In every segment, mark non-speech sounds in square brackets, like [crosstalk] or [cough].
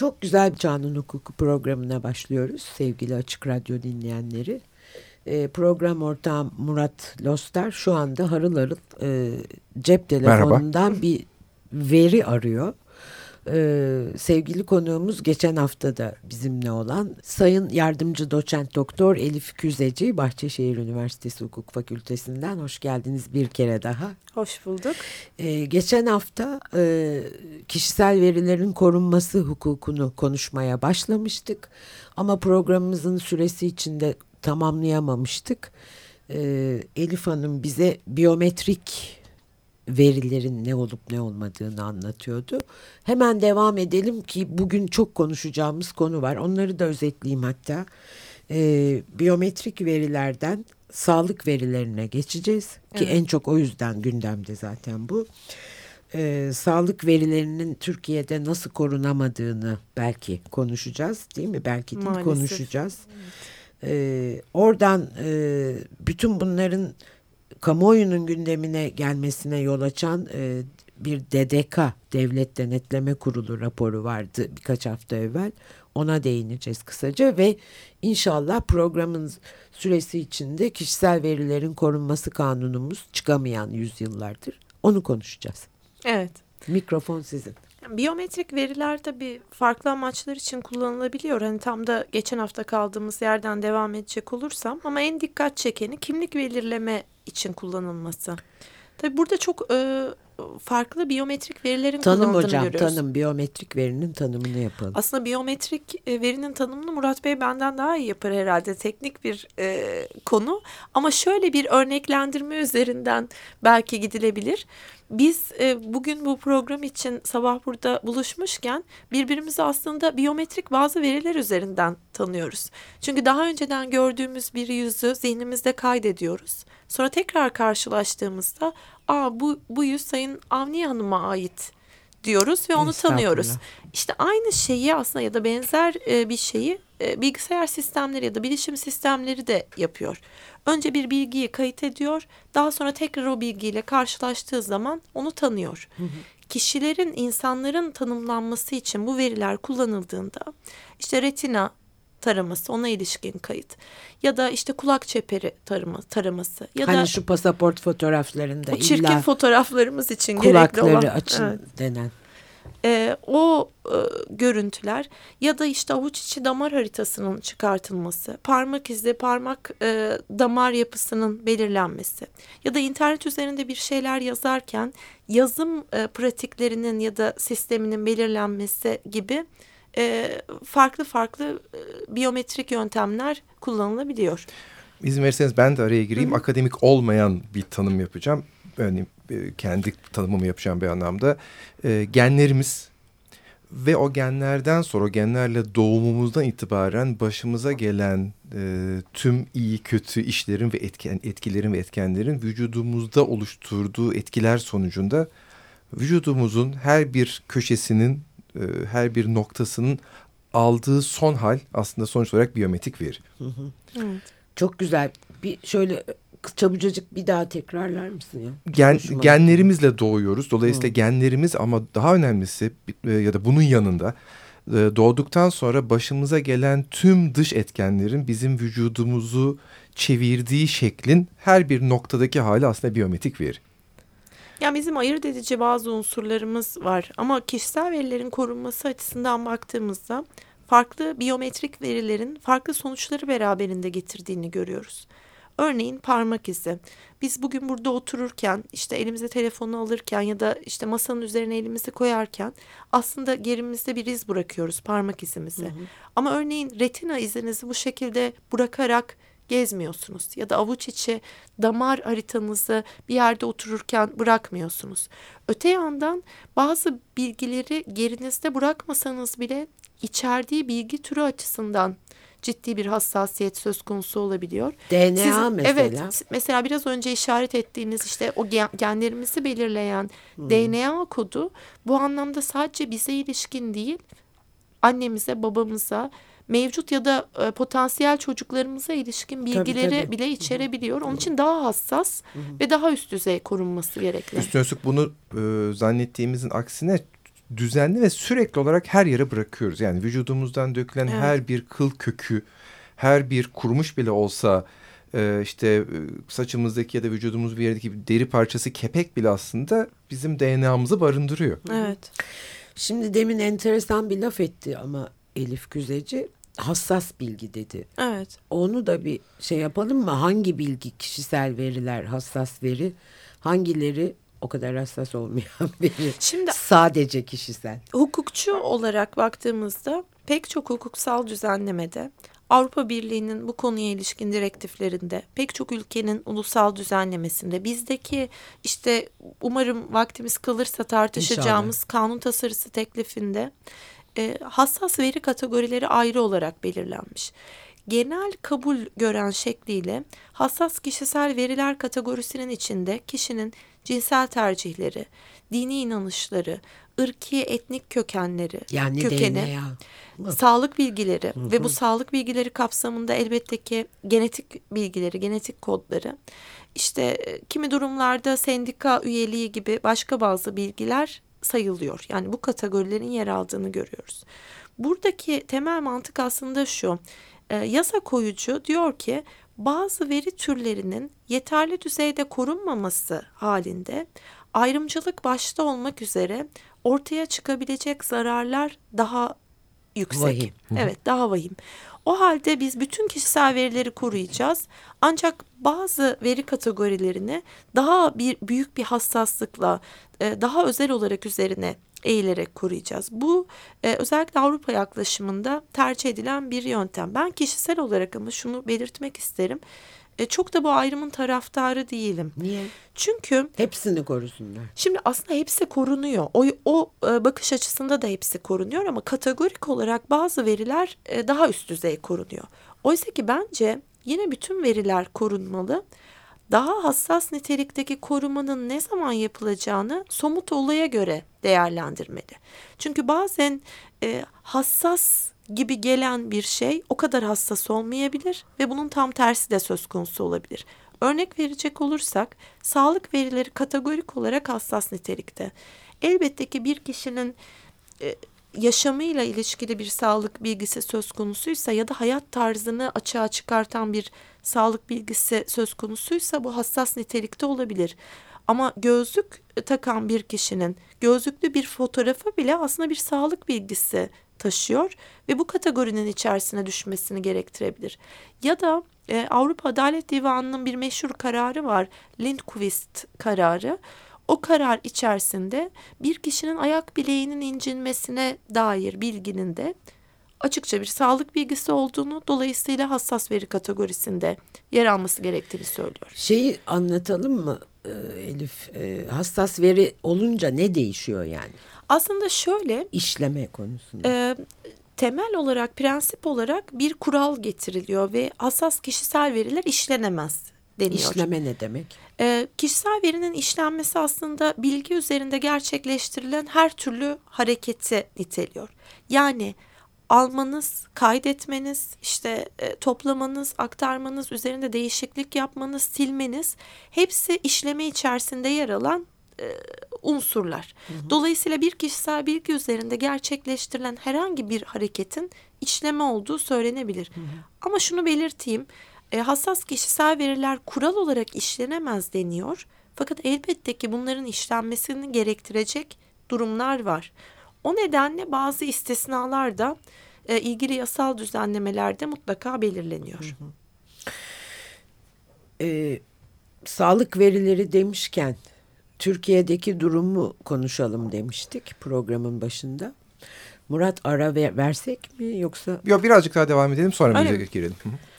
Çok güzel bir canın hukuku programına başlıyoruz sevgili Açık Radyo dinleyenleri. E, program ortağım Murat Loster şu anda harıl harıl e, cep telefonundan Merhaba. bir veri arıyor. Ee, sevgili konuğumuz geçen hafta da bizimle olan Sayın Yardımcı Doçent Doktor Elif Küzeci Bahçeşehir Üniversitesi Hukuk Fakültesinden hoş geldiniz bir kere daha. Hoş bulduk. Ee, geçen hafta e, kişisel verilerin korunması hukukunu konuşmaya başlamıştık ama programımızın süresi içinde tamamlayamamıştık. Ee, Elif Hanım bize biyometrik verilerin ne olup ne olmadığını anlatıyordu. Hemen devam edelim ki bugün çok konuşacağımız konu var. Onları da özetleyeyim hatta. Ee, biyometrik verilerden sağlık verilerine geçeceğiz ki evet. en çok o yüzden gündemde zaten bu. Ee, sağlık verilerinin Türkiye'de nasıl korunamadığını belki konuşacağız değil mi? Belki değil Maalesef. konuşacağız. Evet. Ee, oradan e, bütün bunların kamuoyunun gündemine gelmesine yol açan e, bir DDK Devlet Denetleme Kurulu raporu vardı birkaç hafta evvel. Ona değineceğiz kısaca ve inşallah programın süresi içinde kişisel verilerin korunması kanunumuz çıkamayan yüzyıllardır. Onu konuşacağız. Evet. Mikrofon sizin. Biyometrik veriler tabii farklı amaçlar için kullanılabiliyor. Hani tam da geçen hafta kaldığımız yerden devam edecek olursam ama en dikkat çekeni kimlik belirleme için kullanılması. Tabii burada çok e, farklı biyometrik verilerin tanım kullanıldığını hocam, görüyoruz. Tanım biyometrik verinin tanımını yapalım. Aslında biyometrik e, verinin tanımını Murat Bey benden daha iyi yapar herhalde. Teknik bir e, konu ama şöyle bir örneklendirme üzerinden belki gidilebilir. Biz e, bugün bu program için sabah burada buluşmuşken birbirimizi aslında biyometrik bazı veriler üzerinden tanıyoruz. Çünkü daha önceden gördüğümüz bir yüzü zihnimizde kaydediyoruz. Sonra tekrar karşılaştığımızda aa bu, bu yüz Sayın Avni Hanım'a ait diyoruz ve onu tanıyoruz. İşte aynı şeyi aslında ya da benzer e, bir şeyi e, bilgisayar sistemleri ya da bilişim sistemleri de yapıyor. Önce bir bilgiyi kayıt ediyor, daha sonra tekrar o bilgiyle karşılaştığı zaman onu tanıyor. Hı hı. Kişilerin, insanların tanımlanması için bu veriler kullanıldığında işte retina taraması, ona ilişkin kayıt ya da işte kulak çeperi tarama, taraması ya hani da şu pasaport fotoğraflarında o çirkin illa fotoğraflarımız için gerekli olan kulakları açın evet. denen e, o e, görüntüler ya da işte avuç içi damar haritasının çıkartılması, parmak izi, parmak e, damar yapısının belirlenmesi ya da internet üzerinde bir şeyler yazarken yazım e, pratiklerinin ya da sisteminin belirlenmesi gibi e, farklı farklı e, biyometrik yöntemler kullanılabiliyor. İzin verirseniz ben de araya gireyim. Hı hı. Akademik olmayan bir tanım yapacağım. Yani e, kendi tanımımı yapacağım bir anlamda. E, genlerimiz ve o genlerden sonra o genlerle doğumumuzdan itibaren başımıza gelen e, tüm iyi kötü işlerin ve etken, etkilerin ve etkenlerin vücudumuzda oluşturduğu etkiler sonucunda vücudumuzun her bir köşesinin e, her bir noktasının aldığı son hal aslında sonuç olarak biyometrik veri. Hı hı. Evet. Çok güzel. Bir şöyle çabucacık bir daha tekrarlar mısın ya? Gen, genlerimizle doğuyoruz. Dolayısıyla Hı. genlerimiz ama daha önemlisi e, ya da bunun yanında e, doğduktan sonra başımıza gelen tüm dış etkenlerin bizim vücudumuzu çevirdiği şeklin her bir noktadaki hali aslında biyometrik veri. Yani bizim ayırt edici bazı unsurlarımız var ama kişisel verilerin korunması açısından baktığımızda farklı biyometrik verilerin farklı sonuçları beraberinde getirdiğini görüyoruz. Örneğin parmak izi. Biz bugün burada otururken işte elimize telefonu alırken ya da işte masanın üzerine elimizi koyarken aslında gerimizde bir iz bırakıyoruz parmak izimizi. Hı hı. Ama örneğin retina izinizi bu şekilde bırakarak gezmiyorsunuz ya da avuç içi damar haritanızı bir yerde otururken bırakmıyorsunuz. Öte yandan bazı bilgileri gerinizde bırakmasanız bile içerdiği bilgi türü açısından ciddi bir hassasiyet söz konusu olabiliyor. DNA Siz, mesela. Evet mesela biraz önce işaret ettiğiniz işte o genlerimizi belirleyen hmm. DNA kodu bu anlamda sadece bize ilişkin değil annemize babamıza mevcut ya da e, potansiyel çocuklarımıza ilişkin bilgileri tabii, tabii. bile içerebiliyor. Onun için daha hassas ve daha üst düzey korunması gerekli. Üstüne üstlük bunu e, zannettiğimizin aksine düzenli ve sürekli olarak her yere bırakıyoruz. Yani vücudumuzdan dökülen evet. her bir kıl kökü, her bir kurumuş bile olsa e, işte e, saçımızdaki ya da vücudumuz bir yerdeki bir deri parçası kepek bile aslında bizim DNA'mızı barındırıyor. Evet. Şimdi demin enteresan bir laf etti ama Elif Güzeci hassas bilgi dedi. Evet. Onu da bir şey yapalım mı? Hangi bilgi kişisel veriler hassas veri? Hangileri o kadar hassas olmayan [laughs] veri? Şimdi sadece kişisel. Hukukçu olarak baktığımızda pek çok hukuksal düzenlemede Avrupa Birliği'nin bu konuya ilişkin direktiflerinde, pek çok ülkenin ulusal düzenlemesinde, bizdeki işte umarım vaktimiz kalırsa tartışacağımız İnşallah. kanun tasarısı teklifinde e, hassas veri kategorileri ayrı olarak belirlenmiş. Genel kabul gören şekliyle hassas kişisel veriler kategorisinin içinde kişinin cinsel tercihleri, dini inanışları, ırki etnik kökenleri, yani kökeni, DNA. sağlık bilgileri hı hı. ve bu sağlık bilgileri kapsamında elbette ki genetik bilgileri, genetik kodları, işte kimi durumlarda sendika üyeliği gibi başka bazı bilgiler sayılıyor. Yani bu kategorilerin yer aldığını görüyoruz. Buradaki temel mantık aslında şu. E, yasa koyucu diyor ki bazı veri türlerinin yeterli düzeyde korunmaması halinde ayrımcılık başta olmak üzere ortaya çıkabilecek zararlar daha yüksek. Vahim. Evet, daha vahim. O halde biz bütün kişisel verileri koruyacağız. Ancak bazı veri kategorilerini daha bir büyük bir hassaslıkla, e, daha özel olarak üzerine eğilerek koruyacağız. Bu e, özellikle Avrupa yaklaşımında tercih edilen bir yöntem. Ben kişisel olarak ama şunu belirtmek isterim. E, çok da bu ayrımın taraftarı değilim. Niye? Çünkü hepsini korusunlar. Şimdi aslında hepsi korunuyor. O o e, bakış açısında da hepsi korunuyor ama kategorik olarak bazı veriler e, daha üst düzey korunuyor. Oysa ki bence yine bütün veriler korunmalı. Daha hassas nitelikteki korumanın ne zaman yapılacağını somut olaya göre değerlendirmeli. Çünkü bazen e, hassas gibi gelen bir şey o kadar hassas olmayabilir ve bunun tam tersi de söz konusu olabilir. Örnek verecek olursak sağlık verileri kategorik olarak hassas nitelikte. Elbette ki bir kişinin e, yaşamıyla ilişkili bir sağlık bilgisi söz konusuysa ya da hayat tarzını açığa çıkartan bir sağlık bilgisi söz konusuysa bu hassas nitelikte olabilir. Ama gözlük takan bir kişinin gözlüklü bir fotoğrafı bile aslında bir sağlık bilgisi taşıyor ve bu kategorinin içerisine düşmesini gerektirebilir. Ya da e, Avrupa Adalet Divanı'nın bir meşhur kararı var. Lindqvist kararı. O karar içerisinde bir kişinin ayak bileğinin incinmesine dair bilginin de açıkça bir sağlık bilgisi olduğunu dolayısıyla hassas veri kategorisinde yer alması gerektiğini söylüyor. Şeyi anlatalım mı e, Elif? E, hassas veri olunca ne değişiyor yani? Aslında şöyle. işleme konusunda. E, temel olarak, prensip olarak bir kural getiriliyor ve hassas kişisel veriler işlenemez deniyor. İşleme ne demek? E, kişisel verinin işlenmesi aslında bilgi üzerinde gerçekleştirilen her türlü hareketi niteliyor. Yani almanız, kaydetmeniz, işte e, toplamanız, aktarmanız, üzerinde değişiklik yapmanız, silmeniz hepsi işleme içerisinde yer alan e, unsurlar. Hı hı. Dolayısıyla bir kişisel bilgi üzerinde gerçekleştirilen herhangi bir hareketin işleme olduğu söylenebilir. Hı hı. Ama şunu belirteyim. E, hassas kişisel veriler kural olarak işlenemez deniyor. Fakat elbette ki bunların işlenmesini gerektirecek durumlar var. O nedenle bazı istisnalar da e, ilgili yasal düzenlemelerde mutlaka belirleniyor. Hı hı. Ee, sağlık verileri demişken Türkiye'deki durumu konuşalım demiştik programın başında. Murat ara ver, versek mi yoksa? Yok birazcık daha devam edelim sonra müziğe girelim.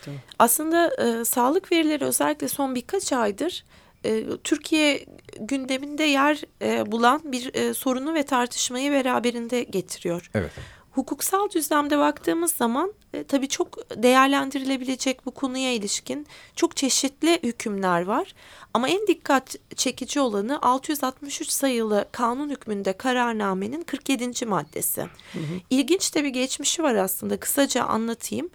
Tamam. Aslında e, sağlık verileri özellikle son birkaç aydır e, Türkiye gündeminde yer e, bulan bir e, sorunu ve tartışmayı beraberinde getiriyor. Evet hukuksal düzlemde baktığımız zaman e, tabii çok değerlendirilebilecek bu konuya ilişkin çok çeşitli hükümler var. Ama en dikkat çekici olanı 663 sayılı kanun hükmünde kararnamenin 47. maddesi. Hı hı. İlginç de bir geçmişi var aslında kısaca anlatayım.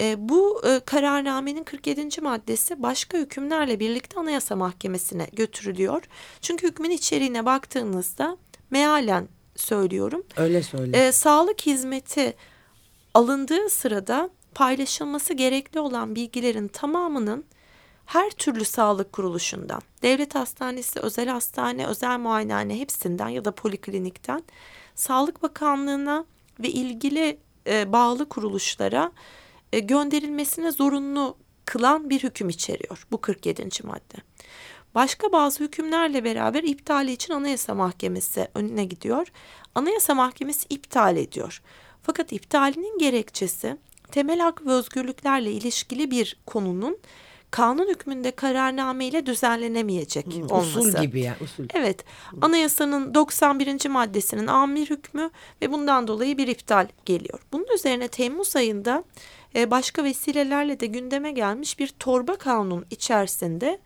E, bu e, kararnamenin 47. maddesi başka hükümlerle birlikte Anayasa Mahkemesi'ne götürülüyor. Çünkü hükmün içeriğine baktığınızda mealen söylüyorum. Öyle söyle. E, sağlık hizmeti alındığı sırada paylaşılması gerekli olan bilgilerin tamamının her türlü sağlık kuruluşundan, devlet hastanesi, özel hastane, özel muayenehane hepsinden ya da poliklinikten Sağlık Bakanlığı'na ve ilgili e, bağlı kuruluşlara gönderilmesine zorunlu kılan bir hüküm içeriyor bu 47. madde. Başka bazı hükümlerle beraber iptali için Anayasa Mahkemesi önüne gidiyor. Anayasa Mahkemesi iptal ediyor. Fakat iptalinin gerekçesi temel hak ve özgürlüklerle ilişkili bir konunun kanun hükmünde kararname ile düzenlenemeyecek Hmm, olması. Usul gibi ya usul. Evet, anayasanın 91. maddesinin amir hükmü ve bundan dolayı bir iptal geliyor. Bunun üzerine Temmuz ayında e, başka vesilelerle de gündeme gelmiş bir torba kanun içerisinde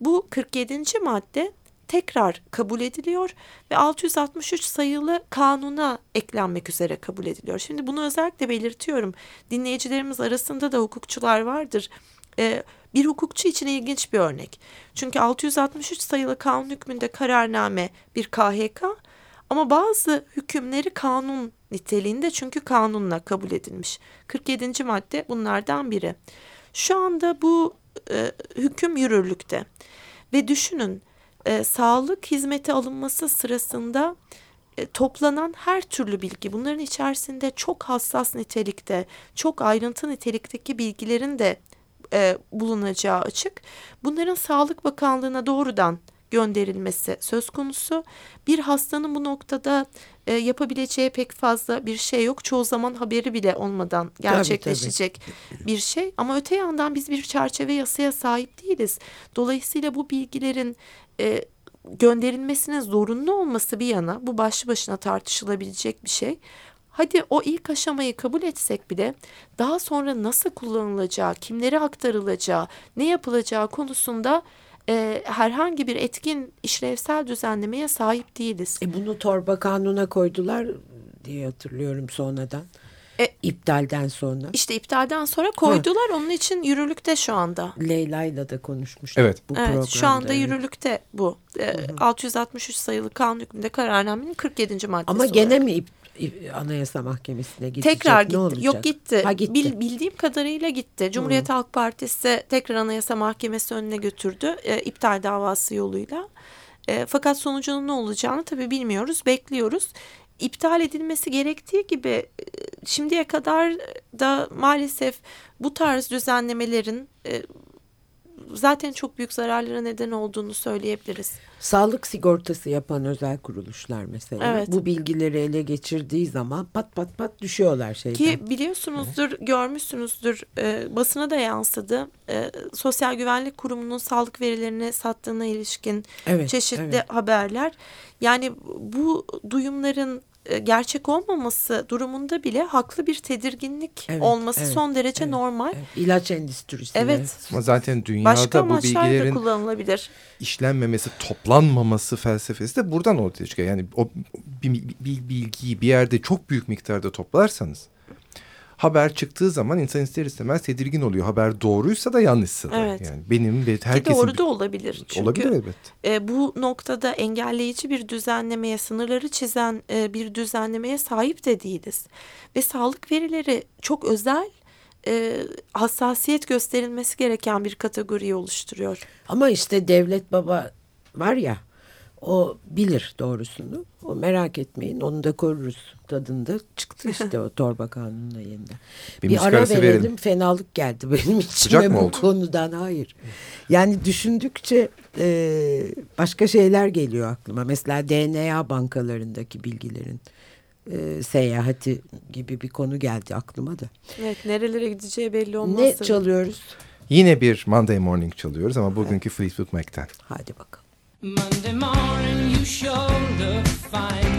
bu 47. madde tekrar kabul ediliyor ve 663 sayılı kanuna eklenmek üzere kabul ediliyor. Şimdi bunu özellikle belirtiyorum. Dinleyicilerimiz arasında da hukukçular vardır. Ee, bir hukukçu için ilginç bir örnek. Çünkü 663 sayılı kanun hükmünde kararname bir KHK ama bazı hükümleri kanun niteliğinde çünkü kanunla kabul edilmiş. 47. madde bunlardan biri. Şu anda bu e, hüküm yürürlükte. Ve düşünün e, sağlık hizmeti alınması sırasında e, toplanan her türlü bilgi bunların içerisinde çok hassas nitelikte, çok ayrıntı nitelikteki bilgilerin de e, bulunacağı açık. Bunların Sağlık Bakanlığı'na doğrudan gönderilmesi söz konusu. Bir hastanın bu noktada e, yapabileceği pek fazla bir şey yok. Çoğu zaman haberi bile olmadan gerçekleşecek bir şey. Ama öte yandan biz bir çerçeve yasaya sahip değiliz. Dolayısıyla bu bilgilerin e, gönderilmesine zorunlu olması bir yana bu başlı başına tartışılabilecek bir şey. Hadi o ilk aşamayı kabul etsek bile daha sonra nasıl kullanılacağı, kimlere aktarılacağı, ne yapılacağı konusunda e, herhangi bir etkin işlevsel düzenlemeye sahip değiliz. E bunu torba kanuna koydular diye hatırlıyorum sonradan. E, İptalden sonra. İşte iptalden sonra koydular. Onun için yürürlükte şu anda. Leyla'yla da konuşmuştuk Evet. bu Evet, programda. şu anda evet. yürürlükte bu. E, 663 sayılı kanun hükmünde kararnamenin 47. maddesi Ama olarak. gene mi ip, ip- Anayasa Mahkemesi'ne gidecek? Tekrar Ne gitti. olacak? Yok gitti. Ha gitti. Bil- bildiğim kadarıyla gitti. Cumhuriyet Halk Partisi tekrar Anayasa Mahkemesi önüne götürdü. E, iptal davası yoluyla. E, fakat sonucunun ne olacağını tabii bilmiyoruz. Bekliyoruz. İptal edilmesi gerektiği gibi e, şimdiye kadar da maalesef bu tarz düzenlemelerin e, zaten çok büyük zararlara neden olduğunu söyleyebiliriz. Sağlık sigortası yapan özel kuruluşlar mesela. Evet. Bu bilgileri ele geçirdiği zaman pat pat pat düşüyorlar şeyden. Ki biliyorsunuzdur, görmüşsünüzdür, e, basına da yansıdı. E, Sosyal Güvenlik Kurumu'nun sağlık verilerini sattığına ilişkin evet, çeşitli evet. haberler. Yani bu duyumların gerçek olmaması durumunda bile haklı bir tedirginlik Evet, olması evet, son derece evet, normal. Evet, İlaç endüstrisi. Evet. Ama zaten dünyada Başka bu bilgilerin kullanılabilir. işlenmemesi, toplanmaması felsefesi de buradan ortaya çıkıyor. Yani o bir, bir bilgiyi bir yerde çok büyük miktarda toplarsanız haber çıktığı zaman insan ister istemez tedirgin oluyor. Haber doğruysa da yanlışsa da. Evet. Yani benim ve Ki herkesin doğru da olabilir. Çünkü olabilir elbet. e, bu noktada engelleyici bir düzenlemeye, sınırları çizen e, bir düzenlemeye sahip de değiliz. Ve sağlık verileri çok özel, e, hassasiyet gösterilmesi gereken bir kategoriyi oluşturuyor. Ama işte devlet baba var ya o bilir doğrusunu. O merak etmeyin onu da koruruz tadında. Çıktı [laughs] işte o torba kanununa yeniden. Bir Bir, ara arası verelim. verelim. Fenalık geldi [laughs] benim Sıcak içime mı bu oldu? konudan. Hayır. Yani düşündükçe e, başka şeyler geliyor aklıma. Mesela DNA bankalarındaki bilgilerin e, seyahati gibi bir konu geldi aklıma da. Evet, nerelere gideceği belli olmaz. Ne çalıyoruz? Yine bir Monday Morning çalıyoruz ama bugünkü Fleetwood Mac'ten. Hadi bakalım. Monday morning, you sure look fine.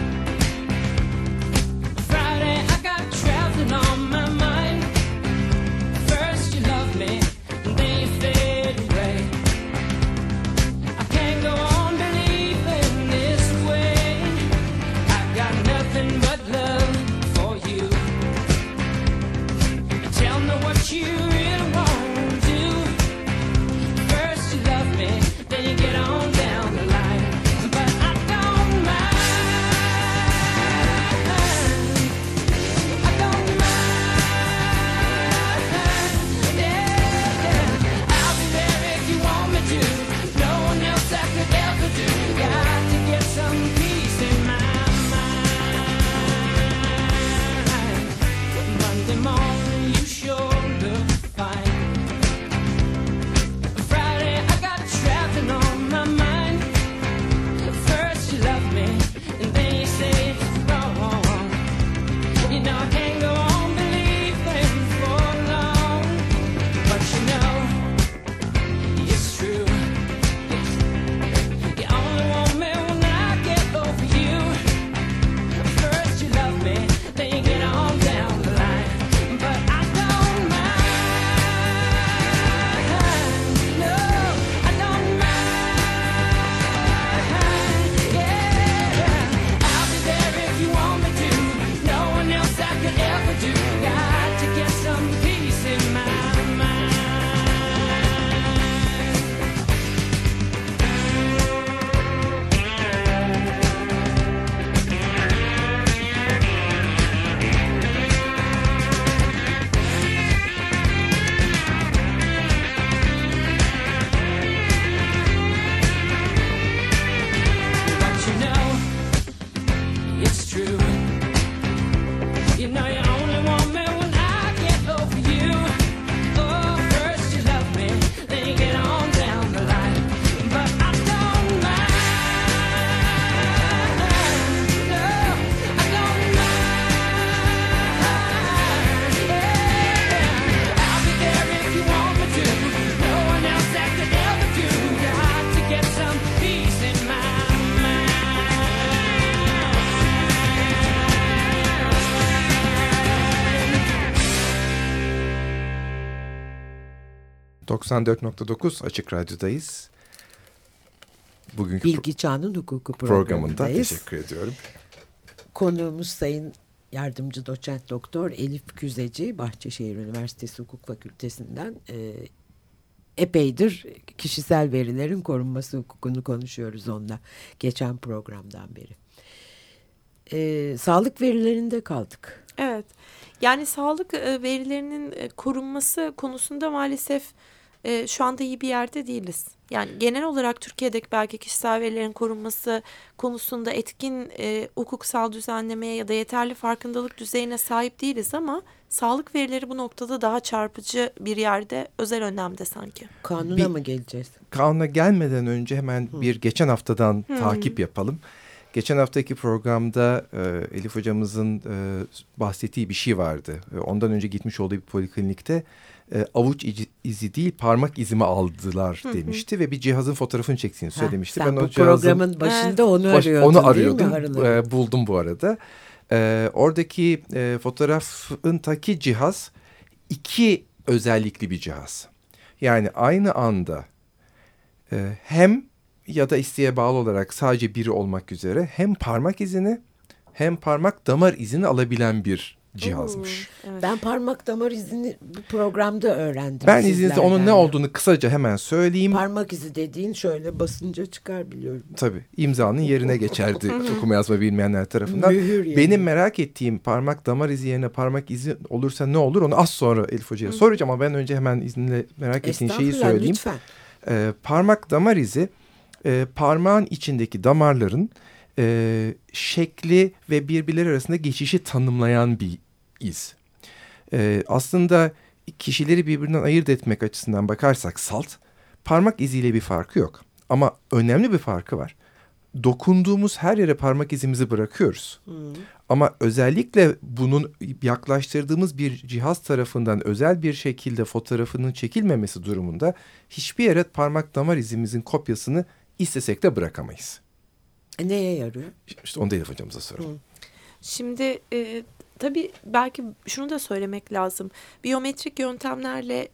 94.9 Açık Radyo'dayız. Bugünkü Bilgi Çağının Hukuku programında programındayız. teşekkür ediyorum. Konuğumuz Sayın Yardımcı Doçent Doktor Elif Küzeci, Bahçeşehir Üniversitesi Hukuk Fakültesinden e, epeydir kişisel verilerin korunması hukukunu konuşuyoruz onunla geçen programdan beri. E, sağlık verilerinde kaldık. Evet. Yani sağlık e, verilerinin e, korunması konusunda maalesef e, şu anda iyi bir yerde değiliz. Yani genel olarak Türkiye'deki belki kişisel verilerin korunması konusunda etkin e, hukuksal düzenlemeye ya da yeterli farkındalık düzeyine sahip değiliz ama sağlık verileri bu noktada daha çarpıcı bir yerde özel önemde sanki. Kanuna Bir- mı geleceğiz? Kanuna gelmeden önce hemen bir geçen haftadan takip yapalım. Geçen haftaki programda e, Elif hocamızın e, bahsettiği bir şey vardı. E, ondan önce gitmiş olduğu bir poliklinikte e, avuç izi, değil parmak izimi aldılar demişti ve bir cihazın fotoğrafını çektiğini Ha, söylemişti. sen ben bu o cihazın programın başında Evet. onu Baş- arıyordun onu arıyordum. Ee, buldum bu arada. Ee, oradaki e, fotoğrafın taki cihaz iki özellikli bir cihaz. Yani aynı anda e, hem ya da isteğe bağlı olarak sadece biri olmak üzere hem parmak izini hem parmak damar izini alabilen bir cihazmış. Evet. Ben parmak damar izini bu programda öğrendim. Ben izninizle onun ne olduğunu kısaca hemen söyleyeyim. Parmak izi dediğin şöyle basınca çıkar biliyorum. Tabii imzanın yerine geçerdi [laughs] okuma yazma bilmeyenler tarafından. Mühür yani. Benim merak ettiğim parmak damar izi yerine parmak izi olursa ne olur onu az sonra Elif Hoca'ya soracağım ama ben önce hemen izninle merak ettiğin şeyi söyleyeyim. Lütfen. Ee, parmak damar izi e, parmağın içindeki damarların e, şekli ve birbirleri arasında geçişi tanımlayan bir iz. Ee, aslında kişileri birbirinden ayırt etmek açısından bakarsak salt parmak iziyle bir farkı yok. Ama önemli bir farkı var. Dokunduğumuz her yere parmak izimizi bırakıyoruz. Ama özellikle bunun yaklaştırdığımız bir cihaz tarafından özel bir şekilde fotoğrafının çekilmemesi durumunda hiçbir yere parmak damar izimizin kopyasını istesek de bırakamayız. E, neye yarıyor? İşte onu da Elif hocamıza soralım. Şimdi e, tabii belki şunu da söylemek lazım. Biyometrik yöntemlerle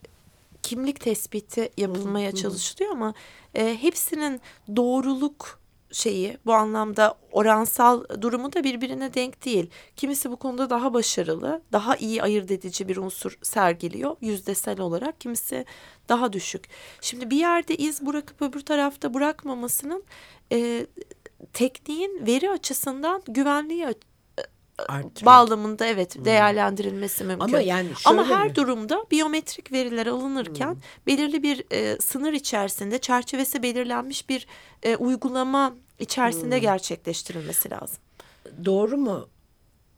kimlik tespiti yapılmaya çalışılıyor ama e, hepsinin doğruluk şeyi bu anlamda oransal durumu da birbirine denk değil. Kimisi bu konuda daha başarılı, daha iyi ayırt edici bir unsur sergiliyor yüzdesel olarak. Kimisi daha düşük. Şimdi bir yerde iz bırakıp öbür tarafta bırakmamasının e, tekniğin veri açısından güvenliği Artırıyor. bağlamında evet değerlendirilmesi mümkün. Ama yani Ama her mi? durumda biyometrik veriler alınırken belirli bir e, sınır içerisinde çerçevesi belirlenmiş bir e, uygulama içerisinde gerçekleştirilmesi lazım. Doğru mu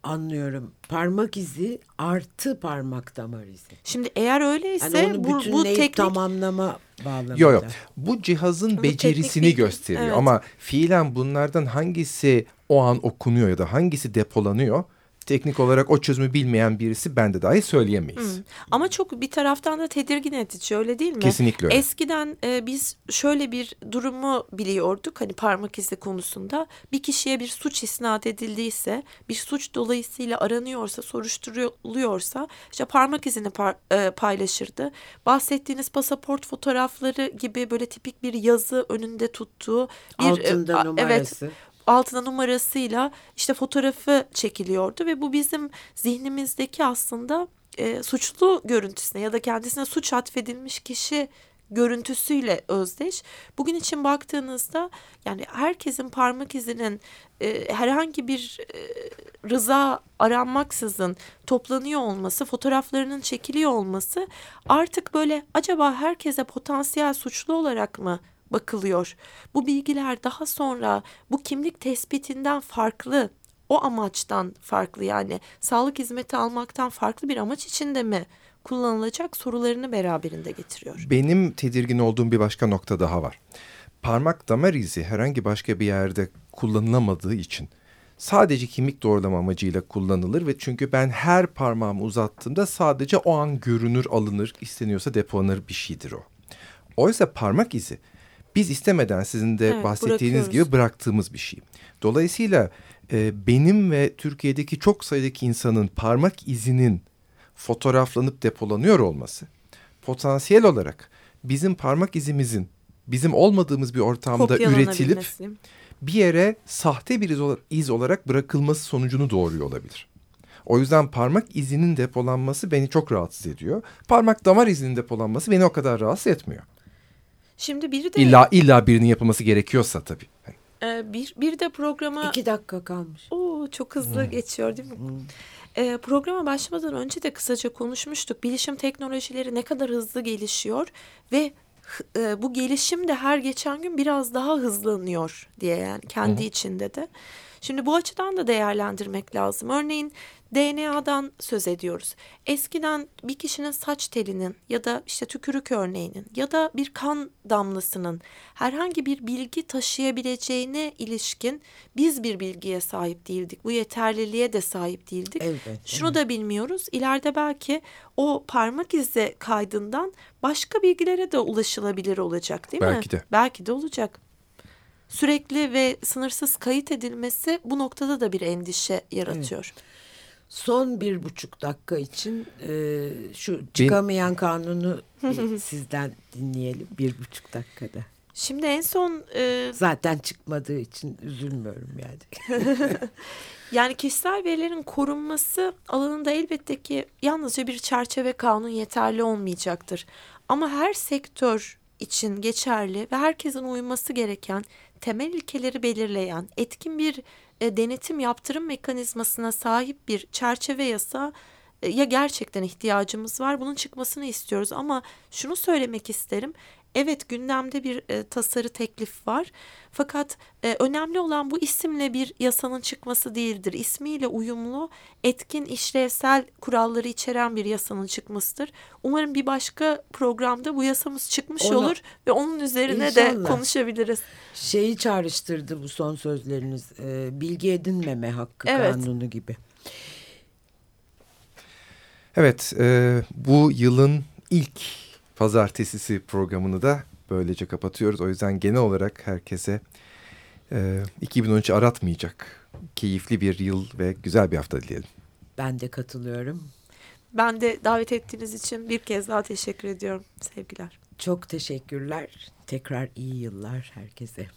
anlıyorum? Parmak izi artı parmak damar izi. Şimdi eğer öyleyse Yani bu, bu teknik tamamlama bağlamında. Yok yok. Bu cihazın Bu becerisini teknik gösteriyor Evet. ama fiilen bunlardan hangisi o an okunuyor ya da hangisi depolanıyor teknik olarak o çözümü bilmeyen birisi bende dahi söyleyemeyiz. ama çok bir taraftan da tedirgin edici öyle değil mi? Kesinlikle öyle. Eskiden e, biz şöyle bir durumu biliyorduk hani parmak izi konusunda bir kişiye bir suç isnat edildiyse bir suç dolayısıyla aranıyorsa soruşturuluyorsa işte parmak izini par- e, paylaşırdı. Bahsettiğiniz pasaport fotoğrafları gibi böyle tipik bir yazı önünde tuttuğu bir e, Altında a- numarası. Evet altına numarasıyla işte fotoğrafı çekiliyordu ve bu bizim zihnimizdeki aslında e, suçlu görüntüsüne ya da kendisine suç atfedilmiş kişi görüntüsüyle özdeş. Bugün için baktığınızda yani herkesin parmak izinin e, herhangi bir e, rıza aranmaksızın toplanıyor olması, fotoğraflarının çekiliyor olması artık böyle acaba herkese potansiyel suçlu olarak mı bakılıyor? Bu bilgiler daha sonra bu kimlik tespitinden farklı, o amaçtan farklı yani sağlık hizmeti almaktan farklı bir amaç içinde mi kullanılacak sorularını beraberinde getiriyor. Benim tedirgin olduğum bir başka nokta daha var. Parmak damar izi herhangi başka bir yerde kullanılamadığı için sadece kimlik doğrulama amacıyla kullanılır ve çünkü ben her parmağımı uzattığımda sadece o an görünür, alınır, isteniyorsa depolanır bir şeydir o. Oysa parmak izi biz istemeden sizin de Evet, bahsettiğiniz gibi bıraktığımız bir şey. Dolayısıyla e, benim ve Türkiye'deki çok sayıdaki insanın parmak izinin fotoğraflanıp depolanıyor olması potansiyel olarak bizim parmak izimizin bizim olmadığımız bir ortamda üretilip bir yere sahte bir iz olarak bırakılması sonucunu doğuruyor olabilir. O yüzden parmak izinin depolanması beni çok rahatsız ediyor. Parmak damar izinin depolanması beni o kadar rahatsız etmiyor. Şimdi bir de İlla illa birinin yapılması gerekiyorsa tabii. e, bir bir de programa İki dakika kalmış. Oo, çok hızlı Hmm. geçiyor değil mi? Ee, programa başlamadan önce de kısaca konuşmuştuk. Bilişim teknolojileri ne kadar hızlı gelişiyor ve e, bu gelişim de her geçen gün biraz daha hızlanıyor diye yani kendi içinde de. Şimdi bu açıdan da değerlendirmek lazım. Örneğin DNA'dan söz ediyoruz. Eskiden bir kişinin saç telinin ya da işte tükürük örneğinin ya da bir kan damlasının herhangi bir bilgi taşıyabileceğine ilişkin biz bir bilgiye sahip değildik. Bu yeterliliğe de sahip değildik. Elbette. Şunu da bilmiyoruz. İleride belki o parmak izi kaydından başka bilgilere de ulaşılabilir olacak değil mi? Belki de. Belki de olacak. Sürekli ve sınırsız kayıt edilmesi bu noktada da bir endişe yaratıyor. Son bir buçuk dakika için e, şu çıkamayan kanunu [laughs] e, sizden dinleyelim bir buçuk dakikada. Şimdi en son e, Zaten çıkmadığı için üzülmüyorum yani. [laughs] [laughs] yani kişisel verilerin korunması alanında elbette ki yalnızca bir çerçeve kanun yeterli olmayacaktır. Ama her sektör için geçerli ve herkesin uyması gereken temel ilkeleri belirleyen etkin bir e, denetim yaptırım mekanizmasına sahip bir çerçeve yasa e, ya gerçekten ihtiyacımız var? Bunun çıkmasını istiyoruz. Ama şunu söylemek isterim evet gündemde bir e, tasarı teklif var fakat e, önemli olan bu isimle bir yasanın çıkması değildir ismiyle uyumlu etkin işlevsel kuralları içeren bir yasanın çıkmasıdır umarım bir başka programda bu yasamız çıkmış Ona- olur ve onun üzerine de konuşabiliriz Şeyi çağrıştırdı bu son sözleriniz. e, bilgi edinmeme hakkı Evet. kanunu gibi. Evet, e, bu yılın ilk pazartesisi programını da böylece kapatıyoruz. O yüzden genel olarak herkese e, 2013 aratmayacak keyifli bir yıl ve güzel bir hafta dileyelim. Ben de katılıyorum. ben de davet ettiğiniz için bir kez daha teşekkür ediyorum sevgiler Çok teşekkürler. Tekrar iyi yıllar herkese.